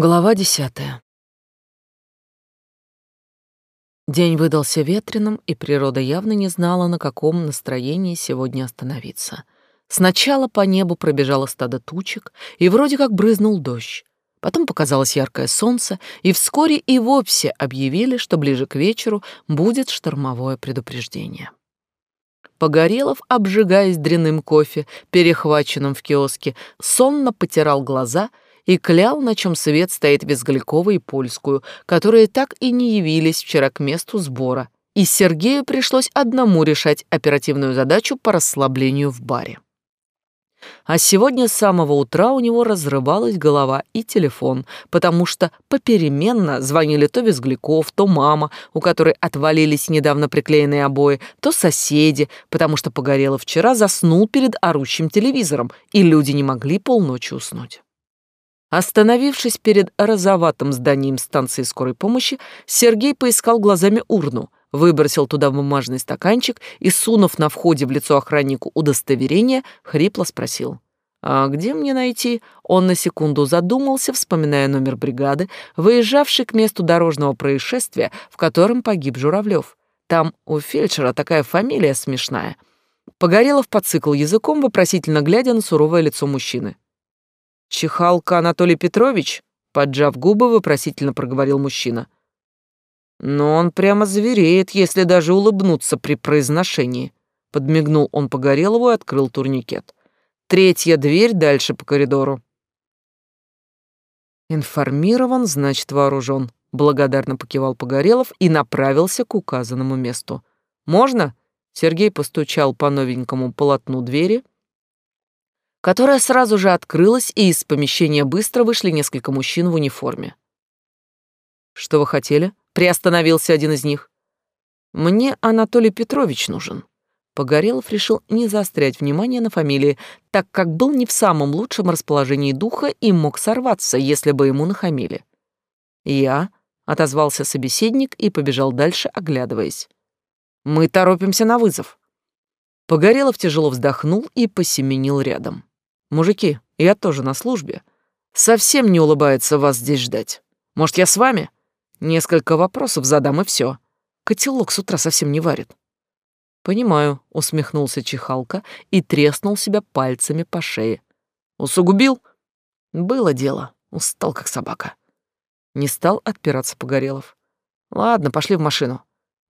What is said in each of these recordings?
Глава десятая. День выдался ветреным, и природа явно не знала, на каком настроении сегодня остановиться. Сначала по небу пробежало стадо тучек, и вроде как брызнул дождь. Потом показалось яркое солнце, и вскоре и вовсе объявили, что ближе к вечеру будет штормовое предупреждение. Погорелов, обжигаясь дряным кофе, перехваченным в киоске, сонно потирал глаза — и клял, на чем свет стоит Визглякова и Польскую, которые так и не явились вчера к месту сбора, и Сергею пришлось одному решать оперативную задачу по расслаблению в баре. А сегодня с самого утра у него разрывалась голова и телефон, потому что попеременно звонили то Визгляков, то мама, у которой отвалились недавно приклеенные обои, то соседи, потому что Погорело вчера заснул перед орущим телевизором, и люди не могли полночи уснуть. Остановившись перед розоватым зданием станции скорой помощи, Сергей поискал глазами урну, выбросил туда бумажный стаканчик и, сунув на входе в лицо охраннику удостоверение, хрипло спросил. «А где мне найти?» Он на секунду задумался, вспоминая номер бригады, выезжавший к месту дорожного происшествия, в котором погиб Журавлев. Там у фельдшера такая фамилия смешная. Погорелов подцикл языком, вопросительно глядя на суровое лицо мужчины. Чихалка Анатолий Петрович?» Поджав губы, вопросительно проговорил мужчина. «Но он прямо звереет, если даже улыбнуться при произношении». Подмигнул он Погорелову и открыл турникет. «Третья дверь дальше по коридору». «Информирован, значит вооружен», — благодарно покивал Погорелов и направился к указанному месту. «Можно?» — Сергей постучал по новенькому полотну двери — которая сразу же открылась, и из помещения быстро вышли несколько мужчин в униформе. «Что вы хотели?» — приостановился один из них. «Мне Анатолий Петрович нужен». Погорелов решил не заострять внимание на фамилии, так как был не в самом лучшем расположении духа и мог сорваться, если бы ему нахамили. «Я», — отозвался собеседник и побежал дальше, оглядываясь. «Мы торопимся на вызов». Погорелов тяжело вздохнул и посеменил рядом. Мужики, я тоже на службе. Совсем не улыбается вас здесь ждать. Может, я с вами? Несколько вопросов задам и все. Котелок с утра совсем не варит. Понимаю, усмехнулся Чехалка и треснул себя пальцами по шее. Усугубил? Было дело. Устал, как собака. Не стал отпираться Погорелов. Ладно, пошли в машину.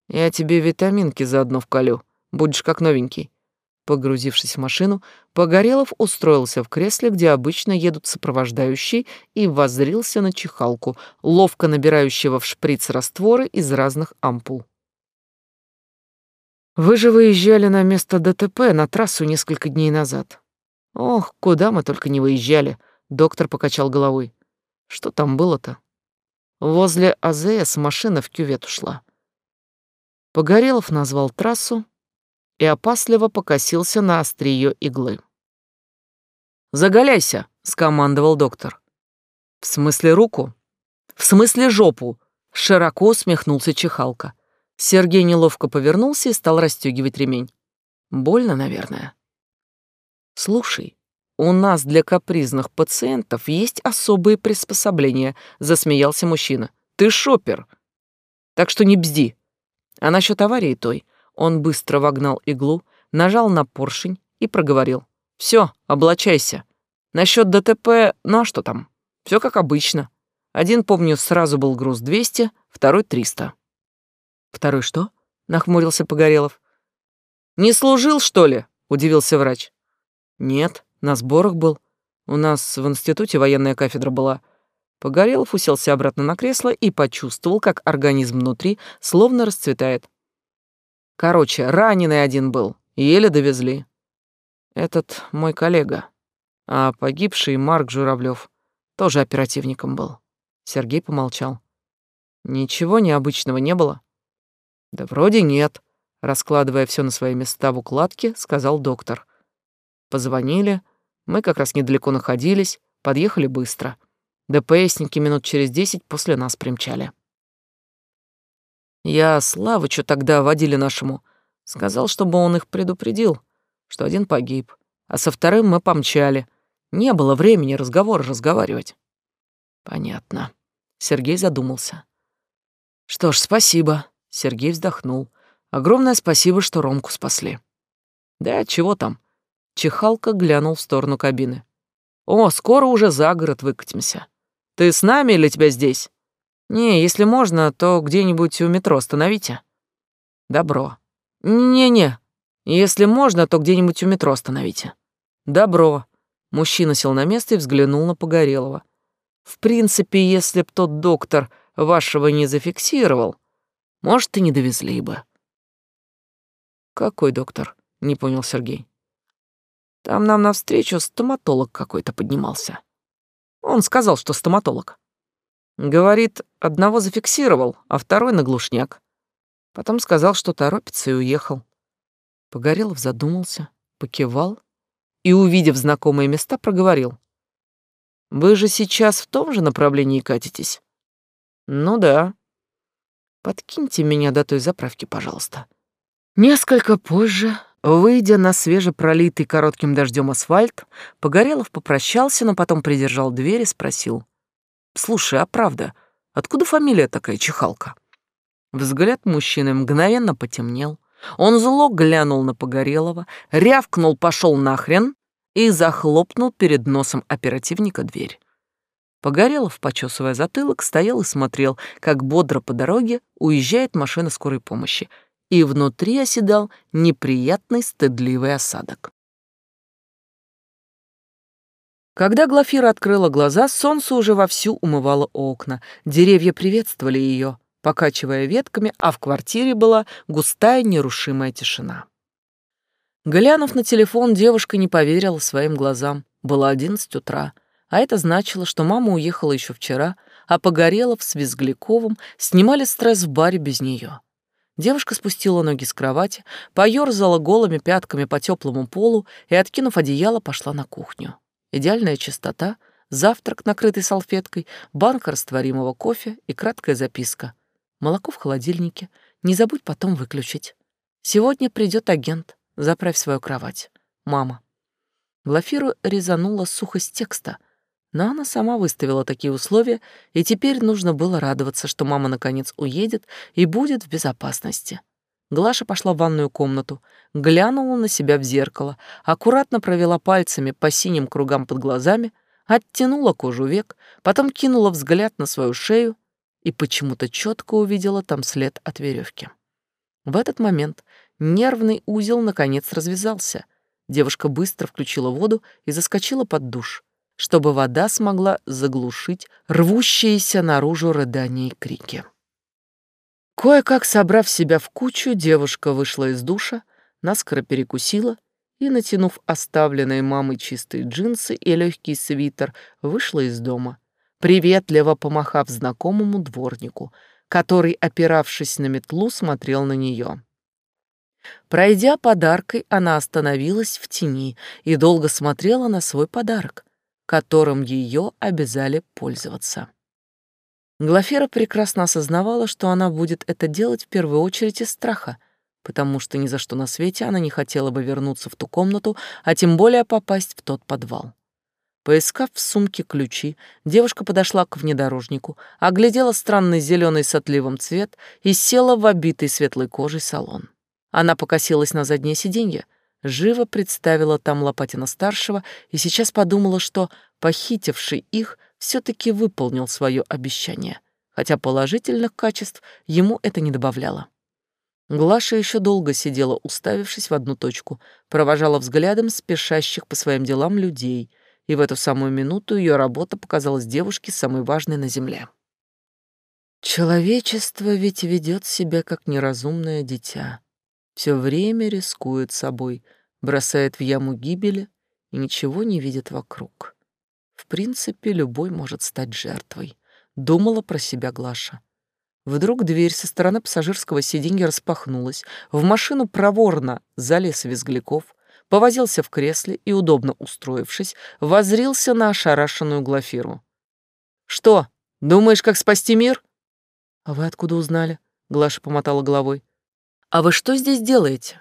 Я тебе витаминки заодно вколю. Будешь как новенький. Погрузившись в машину, Погорелов устроился в кресле, где обычно едут сопровождающие, и воззрился на чехалку, ловко набирающего в шприц растворы из разных ампул. «Вы же выезжали на место ДТП на трассу несколько дней назад». «Ох, куда мы только не выезжали», — доктор покачал головой. «Что там было-то?» Возле АЗС машина в кювет ушла. Погорелов назвал трассу, и опасливо покосился на острие иглы. «Заголяйся!» — скомандовал доктор. «В смысле руку?» «В смысле жопу!» — широко усмехнулся Чехалка. Сергей неловко повернулся и стал расстегивать ремень. «Больно, наверное?» «Слушай, у нас для капризных пациентов есть особые приспособления», — засмеялся мужчина. «Ты шопер, так что не бзди. А насчет аварии той, он быстро вогнал иглу, нажал на поршень и проговорил. «Все, облачайся. Насчет ДТП, ну а что там? Все как обычно. Один, помню, сразу был груз 200, второй 300». «Второй что?» — нахмурился Погорелов. «Не служил, что ли?» — удивился врач. «Нет, на сборах был. У нас в институте военная кафедра была». Погорелов уселся обратно на кресло и почувствовал, как организм внутри словно расцветает. Короче, раненый один был, еле довезли. Этот мой коллега, а погибший Марк Журавлев тоже оперативником был. Сергей помолчал. Ничего необычного не было? Да вроде нет, раскладывая все на свои места в укладке, сказал доктор. Позвонили, мы как раз недалеко находились, подъехали быстро. ДПСники минут через десять после нас примчали. Я Славычу тогда водили нашему. Сказал, чтобы он их предупредил, что один погиб, а со вторым мы помчали. Не было времени разговор разговаривать. Понятно. Сергей задумался. Что ж, спасибо. Сергей вздохнул. Огромное спасибо, что Ромку спасли. Да чего там? Чехалка глянул в сторону кабины. О, скоро уже за город выкатимся. Ты с нами или тебя здесь? Не, если можно, то где-нибудь у метро остановите. Добро. Не-не, если можно, то где-нибудь у метро остановите. Добро. Мужчина сел на место и взглянул на Погорелова. В принципе, если б тот доктор вашего не зафиксировал, может, и не довезли бы. Какой доктор? Не понял Сергей. Там нам навстречу стоматолог какой-то поднимался. Он сказал, что стоматолог. Говорит, одного зафиксировал, а второй на глушняк. Потом сказал, что торопится и уехал. Погорелов задумался, покивал и, увидев знакомые места, проговорил. «Вы же сейчас в том же направлении катитесь?» «Ну да». «Подкиньте меня до той заправки, пожалуйста». Несколько позже, выйдя на свежепролитый коротким дождем асфальт, Погорелов попрощался, но потом придержал дверь и спросил. «Слушай, а правда, откуда фамилия такая Чехалка?» Взгляд мужчины мгновенно потемнел. Он зло глянул на Погорелова, рявкнул «пошел нахрен» и захлопнул перед носом оперативника дверь. Погорелов, почесывая затылок, стоял и смотрел, как бодро по дороге уезжает машина скорой помощи, и внутри оседал неприятный стыдливый осадок. Когда Глафира открыла глаза, солнце уже вовсю умывало окна, деревья приветствовали ее, покачивая ветками, а в квартире была густая нерушимая тишина. Глянув на телефон, девушка не поверила своим глазам. Было одиннадцать утра, а это значило, что мама уехала еще вчера, а Погорелов с Визгляковым снимали стресс в баре без нее. Девушка спустила ноги с кровати, поёрзала голыми пятками по теплому полу и, откинув одеяло, пошла на кухню. Идеальная чистота, завтрак, накрытый салфеткой, банка растворимого кофе и краткая записка. Молоко в холодильнике. Не забудь потом выключить. Сегодня придет агент. Заправь свою кровать. Мама. Глафиру резанула сухость текста, но она сама выставила такие условия, и теперь нужно было радоваться, что мама наконец уедет и будет в безопасности. Глаша пошла в ванную комнату, глянула на себя в зеркало, аккуратно провела пальцами по синим кругам под глазами, оттянула кожу век, потом кинула взгляд на свою шею и почему-то четко увидела там след от веревки. В этот момент нервный узел наконец развязался. Девушка быстро включила воду и заскочила под душ, чтобы вода смогла заглушить рвущиеся наружу рыдания и крики. Кое-как собрав себя в кучу, девушка вышла из душа, наскоро перекусила и, натянув оставленные мамой чистые джинсы и легкий свитер, вышла из дома — приветливо помахав знакомому дворнику, который, опиравшись на метлу, смотрел на нее. Пройдя подаркой, она остановилась в тени и долго смотрела на свой подарок, которым ее обязали пользоваться. Глафера прекрасно осознавала, что она будет это делать в первую очередь из страха, потому что ни за что на свете она не хотела бы вернуться в ту комнату, а тем более попасть в тот подвал. Поискав в сумке ключи, девушка подошла к внедорожнику, оглядела странный зеленый с отливом цвет и села в обитый светлой кожей салон. Она покосилась на заднее сиденье, живо представила там Лопатина-старшего и сейчас подумала, что похитивший их все таки выполнил свое обещание, хотя положительных качеств ему это не добавляло. Глаша еще долго сидела, уставившись в одну точку, провожала взглядом спешащих по своим делам людей — и в эту самую минуту ее работа показалась девушке самой важной на Земле. Человечество ведь ведет себя как неразумное дитя. Все время рискует собой, бросает в яму гибели и ничего не видит вокруг. В принципе, любой может стать жертвой, думала про себя Глаша. Вдруг дверь со стороны пассажирского сиденья распахнулась. В машину проворно залез Визгляков, повозился в кресле и, удобно устроившись, возрился на ошарашенную Глафиру. «Что, думаешь, как спасти мир?» «А вы откуда узнали?» — Глаша помотала головой. «А вы что здесь делаете?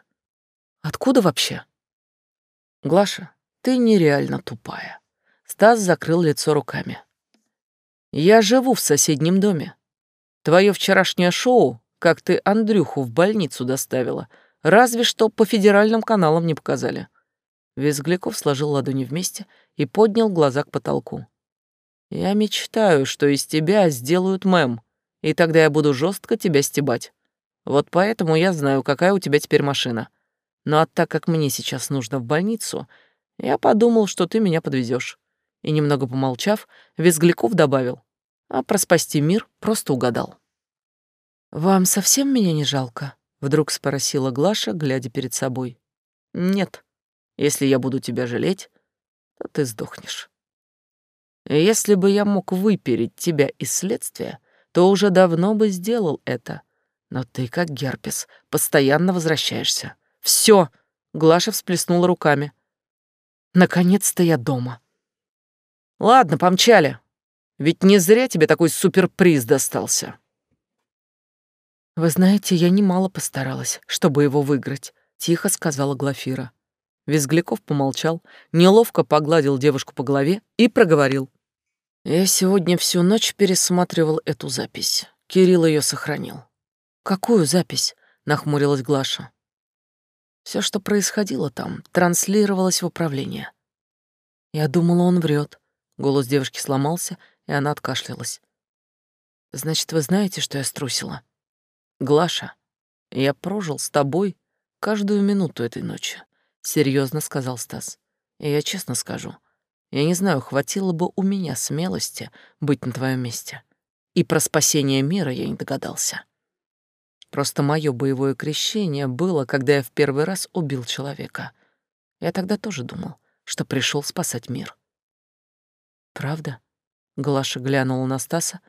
Откуда вообще?» «Глаша, ты нереально тупая». Стас закрыл лицо руками. Я живу в соседнем доме. Твое вчерашнее шоу, как ты Андрюху в больницу доставила, разве что по федеральным каналам не показали. Визгляков сложил ладони вместе и поднял глаза к потолку. Я мечтаю, что из тебя сделают мем, и тогда я буду жестко тебя стебать. Вот поэтому я знаю, какая у тебя теперь машина. Ну а так как мне сейчас нужно в больницу, я подумал, что ты меня подвезешь. И немного помолчав, Визгляков добавил, а про спасти мир просто угадал. «Вам совсем меня не жалко?» — вдруг спросила Глаша, глядя перед собой. «Нет. Если я буду тебя жалеть, то ты сдохнешь. Если бы я мог выпереть тебя из следствия, то уже давно бы сделал это. Но ты, как герпес, постоянно возвращаешься. Все! Глаша всплеснула руками. Наконец-то я дома. Ладно, помчали. Ведь не зря тебе такой суперприз достался. Вы знаете, я немало постаралась, чтобы его выиграть, тихо сказала Глафира. Визгляков помолчал, неловко погладил девушку по голове и проговорил. Я сегодня всю ночь пересматривал эту запись. Кирилл ее сохранил. Какую запись? нахмурилась Глаша. Все, что происходило там, транслировалось в управление. Я думала, он врет. Голос девушки сломался, и она откашлялась. Значит, вы знаете, что я струсила? Глаша, я прожил с тобой каждую минуту этой ночи, серьезно сказал Стас. И я честно скажу, я не знаю, хватило бы у меня смелости быть на твоем месте. И про спасение мира я не догадался. Просто мое боевое крещение было, когда я в первый раз убил человека. Я тогда тоже думал, что пришел спасать мир. Правда? Глаша глянула на Стаса,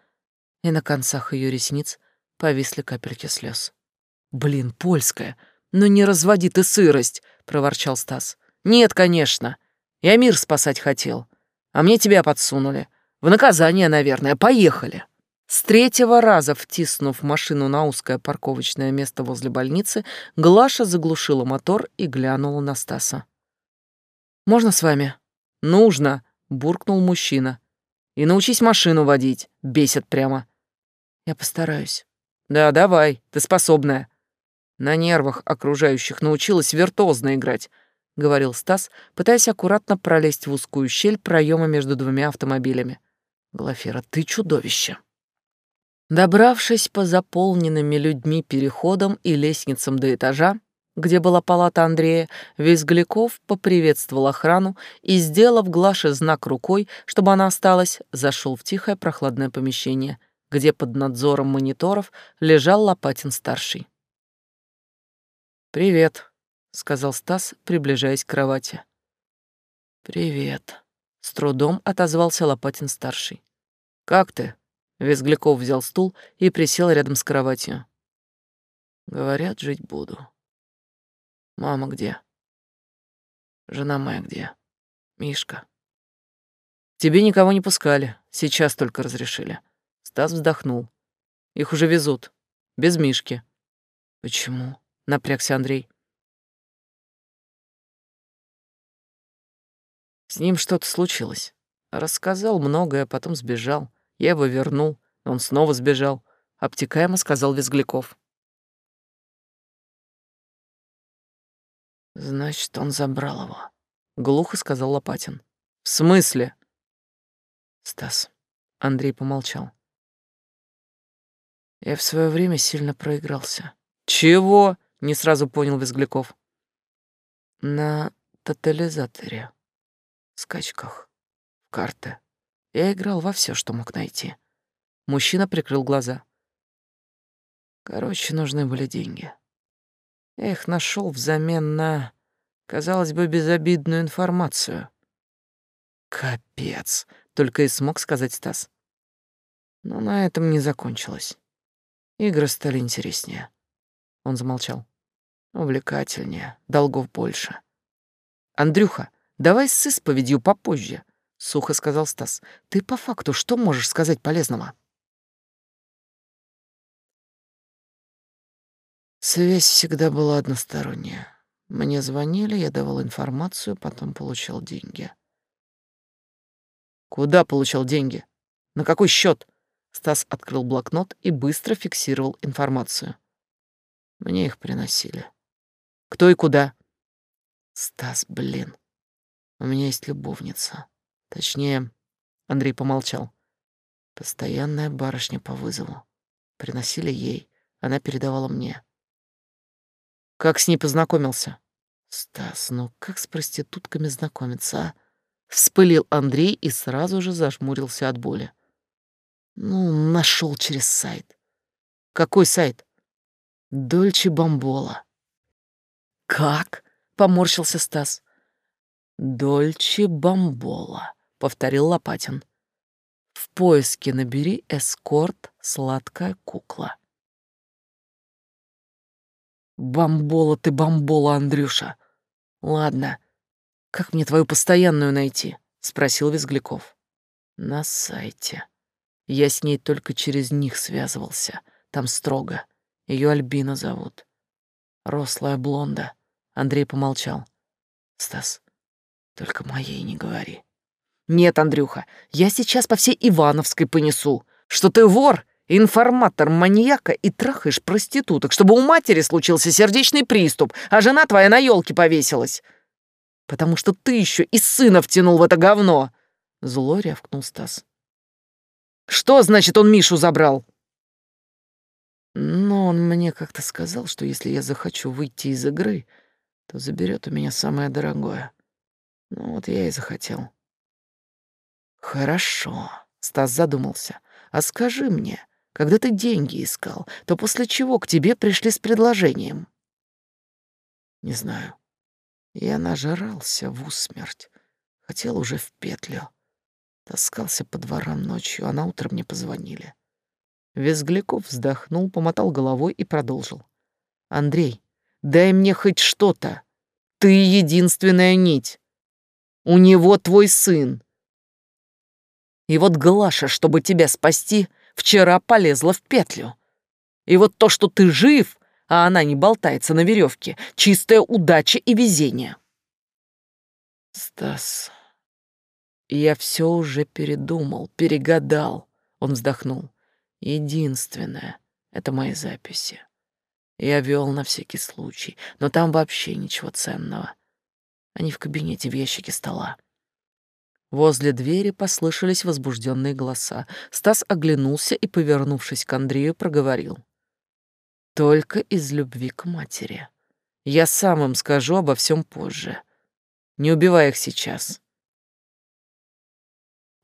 и на концах ее ресниц повисли капельки слез. Блин, польская, ну не разводи ты сырость, проворчал Стас. Нет, конечно. Я мир спасать хотел, а мне тебя подсунули. В наказание, наверное. Поехали. С третьего раза, втиснув машину на узкое парковочное место возле больницы, Глаша заглушила мотор и глянула на Стаса. «Можно с вами?» «Нужно», — буркнул мужчина. «И научись машину водить. Бесит прямо». «Я постараюсь». «Да, давай, ты способная». На нервах окружающих научилась виртуозно играть, — говорил Стас, пытаясь аккуратно пролезть в узкую щель проема между двумя автомобилями. «Глафира, ты чудовище!» Добравшись по заполненными людьми переходам и лестницам до этажа, где была палата Андрея, Визгляков поприветствовал охрану и, сделав Глаше знак рукой, чтобы она осталась, зашел в тихое прохладное помещение, где под надзором мониторов лежал Лопатин-старший. «Привет», — сказал Стас, приближаясь к кровати. «Привет», — с трудом отозвался Лопатин-старший. «Как ты?» Визгляков взял стул и присел рядом с кроватью. Говорят, жить буду. Мама где? Жена моя где? Мишка. Тебе никого не пускали, сейчас только разрешили. Стас вздохнул. Их уже везут. Без Мишки. Почему? Напрягся Андрей. С ним что-то случилось. Рассказал многое, потом сбежал. Я его вернул, он снова сбежал, обтекаемо сказал Визгляков. Значит, он забрал его, глухо сказал Лопатин. В смысле? Стас. Андрей помолчал. Я в свое время сильно проигрался. Чего? Не сразу понял Визгляков. На тотализаторе, скачках, в карты. Я играл во все, что мог найти. Мужчина прикрыл глаза. Короче, нужны были деньги. Их нашел взамен на, казалось бы, безобидную информацию. Капец, только и смог сказать Стас. Но на этом не закончилось. Игры стали интереснее. Он замолчал. Увлекательнее, долгов больше. Андрюха, давай с исповедью попозже сухо сказал Стас. Ты по факту что можешь сказать полезного? Связь всегда была односторонняя. Мне звонили, я давал информацию, потом получал деньги. Куда получал деньги? На какой счет? Стас открыл блокнот и быстро фиксировал информацию. Мне их приносили. Кто и куда? Стас, блин. У меня есть любовница. Точнее, Андрей помолчал. Постоянная барышня по вызову. Приносили ей, она передавала мне. Как с ней познакомился? Стас, ну как с проститутками знакомиться, а? Вспылил Андрей и сразу же зажмурился от боли. Ну, нашел через сайт. Какой сайт? Дольче Бамбола. Как? Поморщился Стас. Дольче Бамбола, повторил Лопатин. В поиске набери эскорт «Сладкая кукла». Бамбола ты, бамбола, Андрюша. Ладно, как мне твою постоянную найти? Спросил Визгляков. На сайте. Я с ней только через них связывался. Там строго. Ее Альбина зовут. Рослая блонда. Андрей помолчал. Стас, только моей не говори. Нет, Андрюха, я сейчас по всей Ивановской понесу, что ты вор, информатор маньяка и трахаешь проституток, чтобы у матери случился сердечный приступ, а жена твоя на елке повесилась. Потому что ты еще и сына втянул в это говно. Зло рявкнул Стас. Что значит он Мишу забрал? Но он мне как-то сказал, что если я захочу выйти из игры, то заберет у меня самое дорогое. Ну вот я и захотел. Хорошо, Стас задумался. А скажи мне, когда ты деньги искал, то после чего к тебе пришли с предложением? Не знаю. Я нажрался в усмерть. Хотел уже в петлю. Таскался по дворам ночью, а на утро мне позвонили. Визгляков вздохнул, помотал головой и продолжил. «Андрей, дай мне хоть что-то. Ты единственная нить. У него твой сын. И вот Глаша, чтобы тебя спасти, вчера полезла в петлю. И вот то, что ты жив, а она не болтается на веревке, чистая удача и везение. Стас, я все уже передумал, перегадал. Он вздохнул. Единственное — это мои записи. Я вел на всякий случай, но там вообще ничего ценного. Они в кабинете в ящике стола. Возле двери послышались возбужденные голоса. Стас оглянулся и, повернувшись к Андрею, проговорил. «Только из любви к матери. Я сам им скажу обо всем позже. Не убивай их сейчас».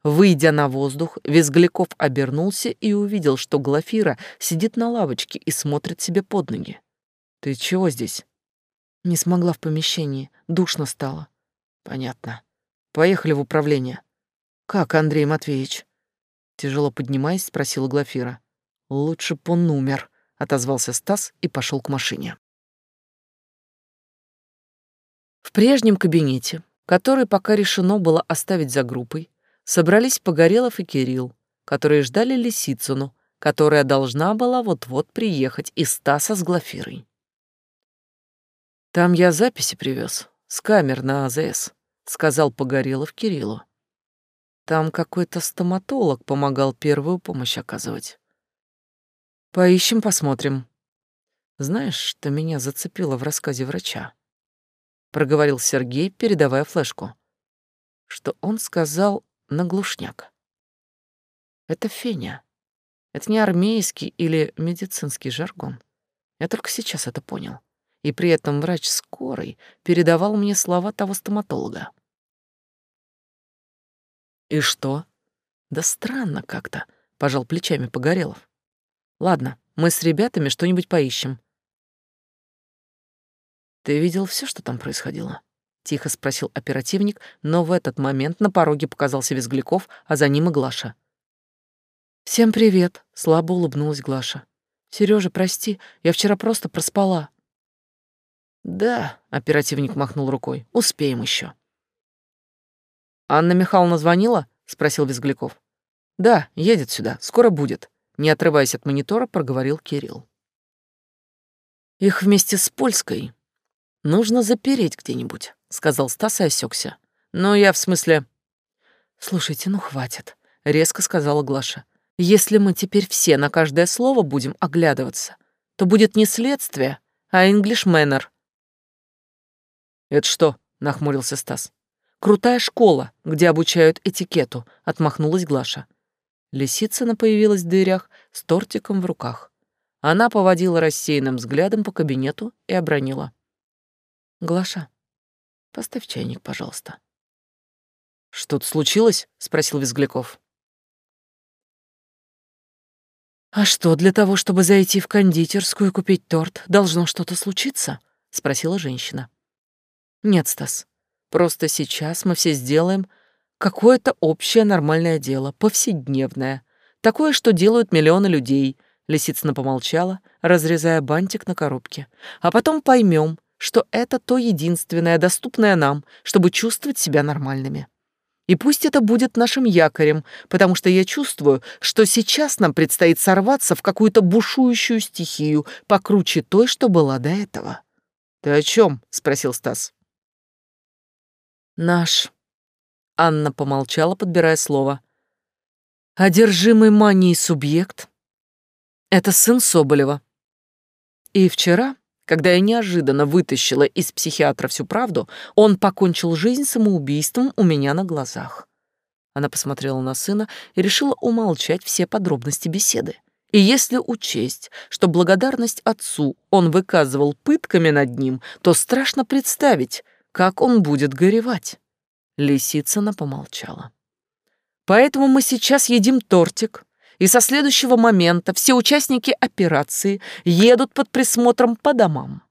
Выйдя на воздух, Визгляков обернулся и увидел, что Глафира сидит на лавочке и смотрит себе под ноги. «Ты чего здесь?» «Не смогла в помещении. Душно стало». «Понятно. Поехали в управление. Как, Андрей Матвеевич? Тяжело поднимаясь, спросила Глафира. Лучше б он умер, отозвался Стас и пошел к машине. В прежнем кабинете, который пока решено было оставить за группой, собрались Погорелов и Кирилл, которые ждали Лисицыну, которая должна была вот-вот приехать из Стаса с Глафирой. Там я записи привез с камер на АЗС. — сказал Погорелов Кириллу. Там какой-то стоматолог помогал первую помощь оказывать. Поищем, посмотрим. Знаешь, что меня зацепило в рассказе врача? Проговорил Сергей, передавая флешку. Что он сказал на глушняк. Это феня. Это не армейский или медицинский жаргон. Я только сейчас это понял и при этом врач скорой передавал мне слова того стоматолога. «И что?» «Да странно как-то», — пожал плечами Погорелов. «Ладно, мы с ребятами что-нибудь поищем». «Ты видел все, что там происходило?» — тихо спросил оперативник, но в этот момент на пороге показался Визгляков, а за ним и Глаша. «Всем привет», — слабо улыбнулась Глаша. «Серёжа, прости, я вчера просто проспала». Да, оперативник махнул рукой. Успеем еще. Анна Михайловна звонила? спросил Визгляков. Да, едет сюда, скоро будет. Не отрываясь от монитора, проговорил Кирилл. Их вместе с Польской нужно запереть где-нибудь, сказал Стас и осекся. Но я в смысле... Слушайте, ну хватит. — резко сказала Глаша. «Если мы теперь все на каждое слово будем оглядываться, то будет не следствие, а Manner». «Это что?» — нахмурился Стас. «Крутая школа, где обучают этикету», — отмахнулась Глаша. Лисицына появилась в дверях с тортиком в руках. Она поводила рассеянным взглядом по кабинету и обронила. «Глаша, поставь чайник, пожалуйста». «Что-то случилось?» — спросил Визгляков. «А что, для того, чтобы зайти в кондитерскую и купить торт, должно что-то случиться?» — спросила женщина. «Нет, Стас, просто сейчас мы все сделаем какое-то общее нормальное дело, повседневное, такое, что делают миллионы людей». Лисицына помолчала, разрезая бантик на коробке. «А потом поймем, что это то единственное, доступное нам, чтобы чувствовать себя нормальными». И пусть это будет нашим якорем, потому что я чувствую, что сейчас нам предстоит сорваться в какую-то бушующую стихию, покруче той, что была до этого. «Ты о чем? спросил Стас. «Наш...» — Анна помолчала, подбирая слово. «Одержимый манией субъект — это сын Соболева. И вчера когда я неожиданно вытащила из психиатра всю правду, он покончил жизнь самоубийством у меня на глазах. Она посмотрела на сына и решила умолчать все подробности беседы. И если учесть, что благодарность отцу он выказывал пытками над ним, то страшно представить, как он будет горевать. Лисицына помолчала. Поэтому мы сейчас едим тортик, и со следующего момента все участники операции едут под присмотром по домам.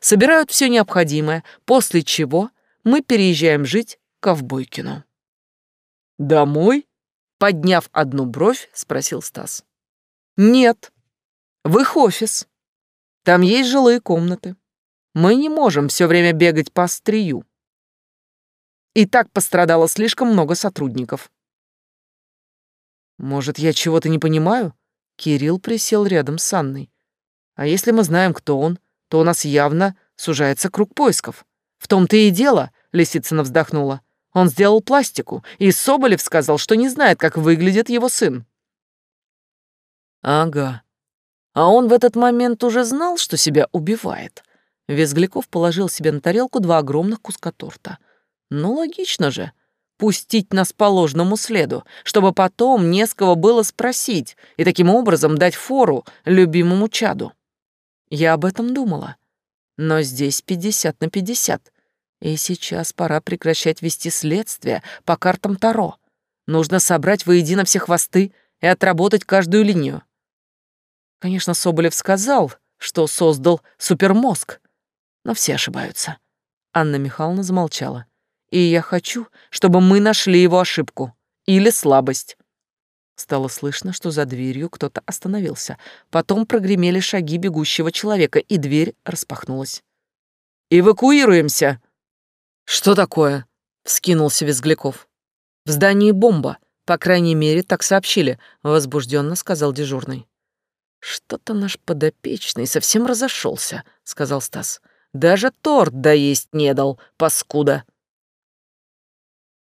Собирают все необходимое, после чего мы переезжаем жить к Ковбойкину. «Домой?» — подняв одну бровь, спросил Стас. «Нет, в их офис. Там есть жилые комнаты. Мы не можем все время бегать по острию. И так пострадало слишком много сотрудников. Может, я чего-то не понимаю? Кирилл присел рядом с Анной. А если мы знаем, кто он, то у нас явно сужается круг поисков. В том-то и дело, Лисицына вздохнула. Он сделал пластику, и Соболев сказал, что не знает, как выглядит его сын. Ага. А он в этот момент уже знал, что себя убивает. Визгляков положил себе на тарелку два огромных куска торта. Ну, логично же пустить нас по ложному следу, чтобы потом не с кого было спросить и таким образом дать фору любимому чаду. Я об этом думала. Но здесь пятьдесят на пятьдесят. И сейчас пора прекращать вести следствие по картам Таро. Нужно собрать воедино все хвосты и отработать каждую линию. Конечно, Соболев сказал, что создал супермозг, но все ошибаются. Анна Михайловна замолчала. И я хочу, чтобы мы нашли его ошибку или слабость. Стало слышно, что за дверью кто-то остановился. Потом прогремели шаги бегущего человека, и дверь распахнулась. «Эвакуируемся!» «Что такое?» — вскинулся Визгляков. «В здании бомба. По крайней мере, так сообщили», — возбужденно сказал дежурный. «Что-то наш подопечный совсем разошелся», — сказал Стас. «Даже торт доесть не дал, паскуда».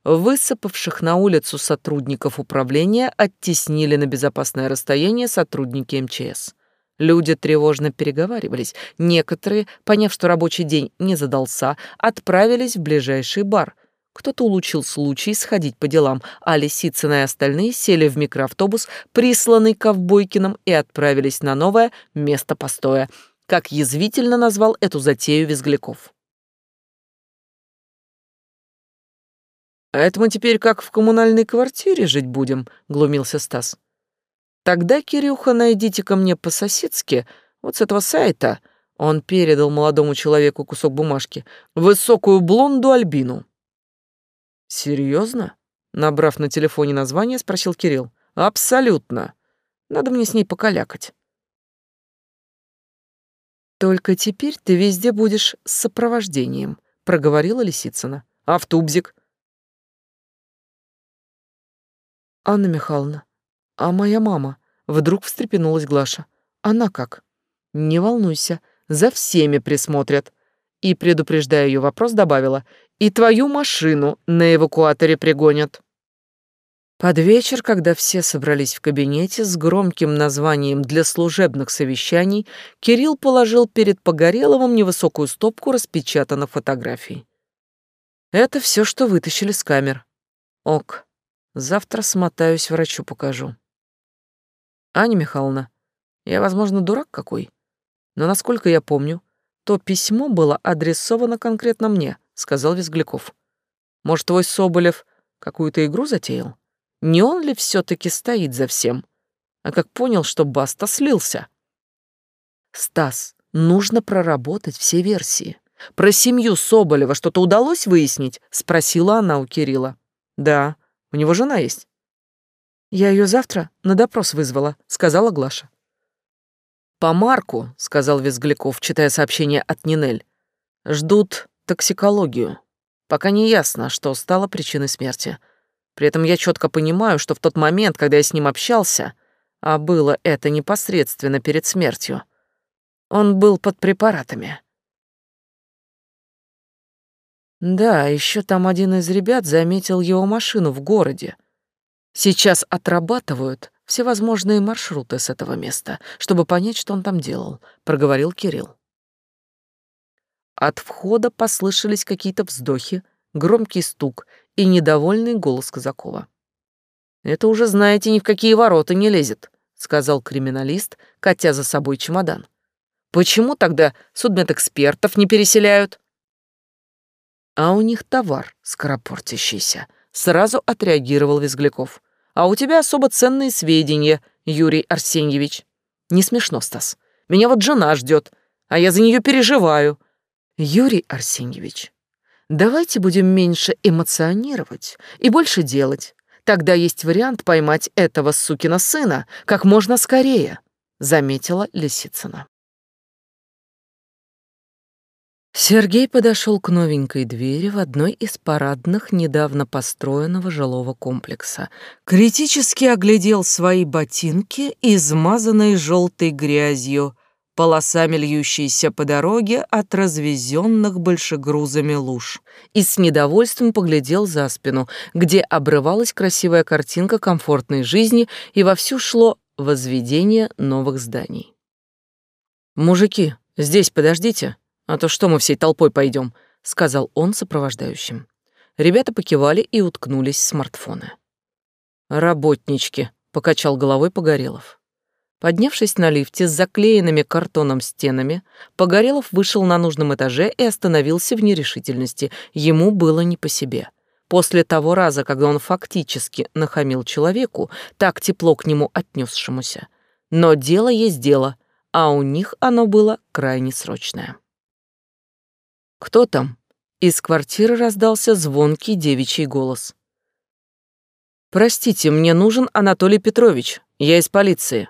Высыпавших на улицу сотрудников управления оттеснили на безопасное расстояние сотрудники МЧС. Люди тревожно переговаривались. Некоторые, поняв, что рабочий день не задался, отправились в ближайший бар. Кто-то улучил случай сходить по делам, а Лисицына и остальные сели в микроавтобус, присланный Ковбойкиным, и отправились на новое место постоя, как язвительно назвал эту затею Визгляков. «А это мы теперь как в коммунальной квартире жить будем», — глумился Стас. «Тогда, Кирюха, найдите ко мне по-соседски вот с этого сайта». Он передал молодому человеку кусок бумажки. «Высокую блонду Альбину». «Серьезно?» Набрав на телефоне название, спросил Кирилл. «Абсолютно. Надо мне с ней покалякать». «Только теперь ты везде будешь с сопровождением», — проговорила Лисицына. «А в Тубзик?» «Анна Михайловна, а моя мама?» Вдруг встрепенулась Глаша. «Она как?» «Не волнуйся, за всеми присмотрят». И, предупреждая ее вопрос, добавила. «И твою машину на эвакуаторе пригонят». Под вечер, когда все собрались в кабинете с громким названием для служебных совещаний, Кирилл положил перед Погореловым невысокую стопку распечатанных фотографий. Это все, что вытащили с камер. Ок, завтра смотаюсь, врачу покажу. Аня Михайловна, я, возможно, дурак какой, но, насколько я помню, то письмо было адресовано конкретно мне, сказал Визгляков. Может, твой Соболев какую-то игру затеял? Не он ли все-таки стоит за всем? А как понял, что Баста слился? Стас, нужно проработать все версии. Про семью Соболева что-то удалось выяснить? Спросила она у Кирилла. Да, у него жена есть. Я ее завтра на допрос вызвала, сказала Глаша. По Марку, сказал Визгляков, читая сообщение от Нинель. Ждут токсикологию. Пока не ясно, что стало причиной смерти. При этом я четко понимаю, что в тот момент, когда я с ним общался, а было это непосредственно перед смертью, он был под препаратами. Да, еще там один из ребят заметил его машину в городе. Сейчас отрабатывают всевозможные маршруты с этого места, чтобы понять, что он там делал, проговорил Кирилл. От входа послышались какие-то вздохи, громкий стук и недовольный голос Казакова. «Это уже, знаете, ни в какие ворота не лезет», — сказал криминалист, катя за собой чемодан. «Почему тогда судмедэкспертов не переселяют?» «А у них товар скоропортящийся», — сразу отреагировал Визгляков. «А у тебя особо ценные сведения, Юрий Арсеньевич». «Не смешно, Стас. Меня вот жена ждет, а я за нее переживаю». «Юрий Арсеньевич, Давайте будем меньше эмоционировать и больше делать. Тогда есть вариант поймать этого сукина сына как можно скорее, заметила Лисицына. Сергей подошел к новенькой двери в одной из парадных недавно построенного жилого комплекса. Критически оглядел свои ботинки, измазанные желтой грязью, полосами льющиеся по дороге от развезенных большегрузами луж, и с недовольством поглядел за спину, где обрывалась красивая картинка комфортной жизни и вовсю шло возведение новых зданий. «Мужики, здесь подождите, а то что мы всей толпой пойдем», — сказал он сопровождающим. Ребята покивали и уткнулись в смартфоны. «Работнички», — покачал головой Погорелов. Поднявшись на лифте с заклеенными картоном стенами, Погорелов вышел на нужном этаже и остановился в нерешительности. Ему было не по себе. После того раза, когда он фактически нахамил человеку, так тепло к нему отнесшемуся. Но дело есть дело, а у них оно было крайне срочное. «Кто там?» Из квартиры раздался звонкий девичий голос. «Простите, мне нужен Анатолий Петрович. Я из полиции».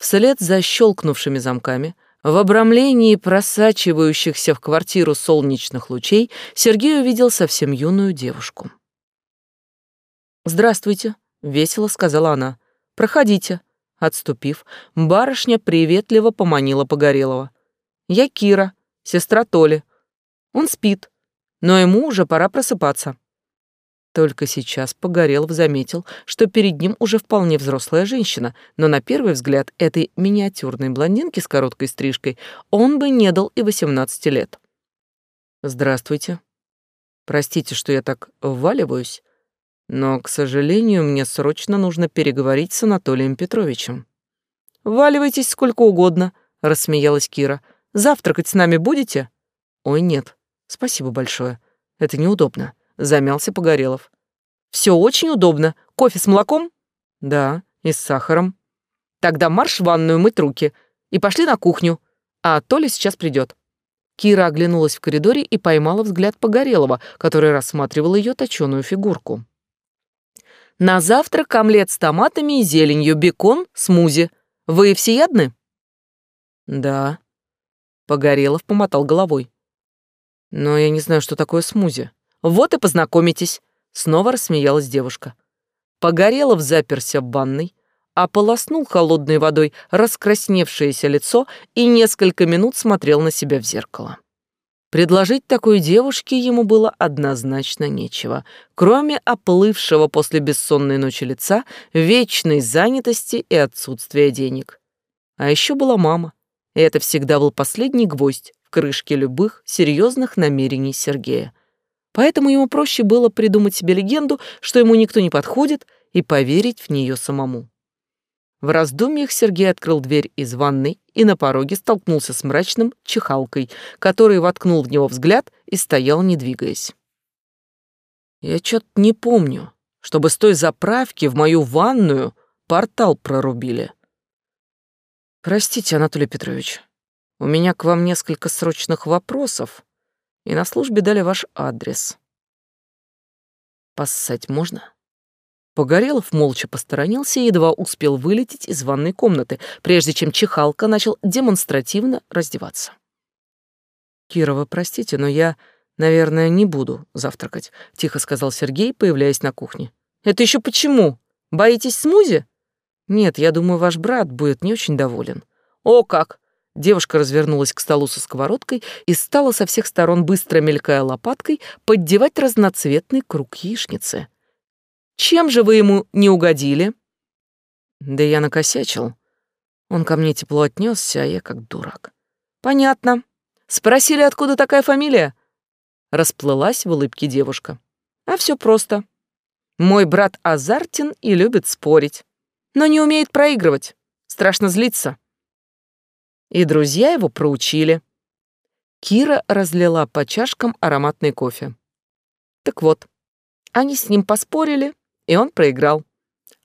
Вслед за щелкнувшими замками, в обрамлении просачивающихся в квартиру солнечных лучей, Сергей увидел совсем юную девушку. «Здравствуйте», — весело сказала она. «Проходите». Отступив, барышня приветливо поманила Погорелова. «Я Кира, сестра Толи. Он спит, но ему уже пора просыпаться». Только сейчас Погорелов заметил, что перед ним уже вполне взрослая женщина, но на первый взгляд этой миниатюрной блондинки с короткой стрижкой он бы не дал и 18 лет. «Здравствуйте. Простите, что я так вваливаюсь, но, к сожалению, мне срочно нужно переговорить с Анатолием Петровичем». «Вваливайтесь сколько угодно», — рассмеялась Кира. «Завтракать с нами будете?» «Ой, нет. Спасибо большое. Это неудобно» замялся Погорелов. Все очень удобно. Кофе с молоком? Да, и с сахаром. Тогда марш в ванную мыть руки и пошли на кухню, а Толя сейчас придет. Кира оглянулась в коридоре и поймала взгляд Погорелова, который рассматривал ее точеную фигурку. На завтрак омлет с томатами и зеленью, бекон, смузи. Вы всеядны? Да. Погорелов помотал головой. Но я не знаю, что такое смузи. Вот и познакомитесь. Снова рассмеялась девушка. Погорелов заперся в ванной, ополоснул холодной водой раскрасневшееся лицо и несколько минут смотрел на себя в зеркало. Предложить такой девушке ему было однозначно нечего, кроме оплывшего после бессонной ночи лица, вечной занятости и отсутствия денег. А еще была мама, и это всегда был последний гвоздь в крышке любых серьезных намерений Сергея. Поэтому ему проще было придумать себе легенду, что ему никто не подходит, и поверить в нее самому. В раздумьях Сергей открыл дверь из ванной и на пороге столкнулся с мрачным чехалкой, который воткнул в него взгляд и стоял, не двигаясь. «Я что-то не помню, чтобы с той заправки в мою ванную портал прорубили». «Простите, Анатолий Петрович, у меня к вам несколько срочных вопросов, и на службе дали ваш адрес. Поссать можно?» Погорелов молча посторонился и едва успел вылететь из ванной комнаты, прежде чем Чехалка начал демонстративно раздеваться. «Кирова, простите, но я, наверное, не буду завтракать», — тихо сказал Сергей, появляясь на кухне. «Это еще почему? Боитесь смузи?» «Нет, я думаю, ваш брат будет не очень доволен». «О как!» Девушка развернулась к столу со сковородкой и стала со всех сторон, быстро мелькая лопаткой, поддевать разноцветный круг яичницы. Чем же вы ему не угодили? Да я накосячил. Он ко мне тепло отнесся, а я как дурак. Понятно. Спросили, откуда такая фамилия? Расплылась в улыбке девушка. А все просто. Мой брат азартен и любит спорить, но не умеет проигрывать. Страшно злиться. И друзья его проучили. Кира разлила по чашкам ароматный кофе. Так вот, они с ним поспорили, и он проиграл.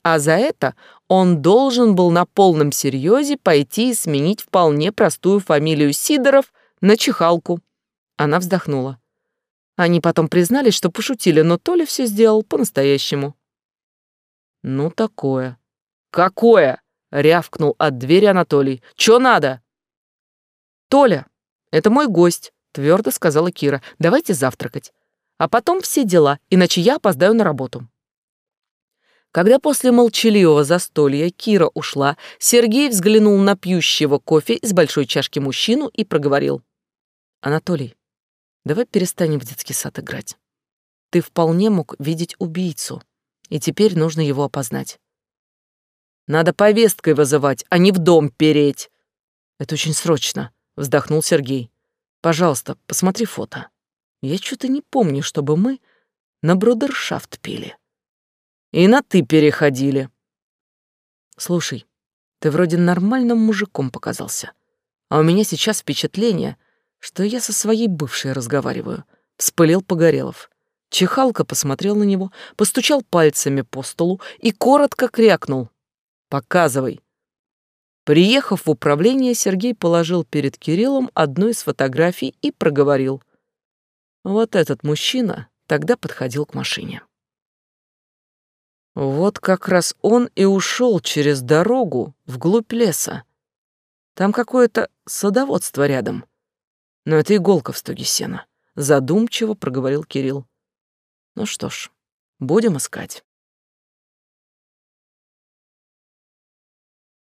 А за это он должен был на полном серьезе пойти и сменить вполне простую фамилию Сидоров на Чехалку. Она вздохнула. Они потом признались, что пошутили, но Толя все сделал по-настоящему. «Ну, такое». «Какое?» — рявкнул от двери Анатолий. «Чё надо?» «Толя, это мой гость», — твердо сказала Кира. «Давайте завтракать. А потом все дела, иначе я опоздаю на работу». Когда после молчаливого застолья Кира ушла, Сергей взглянул на пьющего кофе из большой чашки мужчину и проговорил. «Анатолий, давай перестанем в детский сад играть. Ты вполне мог видеть убийцу, и теперь нужно его опознать. Надо повесткой вызывать, а не в дом переть. Это очень срочно, вздохнул Сергей. Пожалуйста, посмотри фото. Я что-то не помню, чтобы мы на брудершафт пили. И на «ты» переходили. Слушай, ты вроде нормальным мужиком показался. А у меня сейчас впечатление, что я со своей бывшей разговариваю. Вспылил Погорелов. Чехалка посмотрел на него, постучал пальцами по столу и коротко крякнул. «Показывай». Приехав в управление, Сергей положил перед Кириллом одну из фотографий и проговорил. Вот этот мужчина тогда подходил к машине. Вот как раз он и ушел через дорогу вглубь леса. Там какое-то садоводство рядом. Но это иголка в стоге сена. Задумчиво проговорил Кирилл. Ну что ж, будем искать.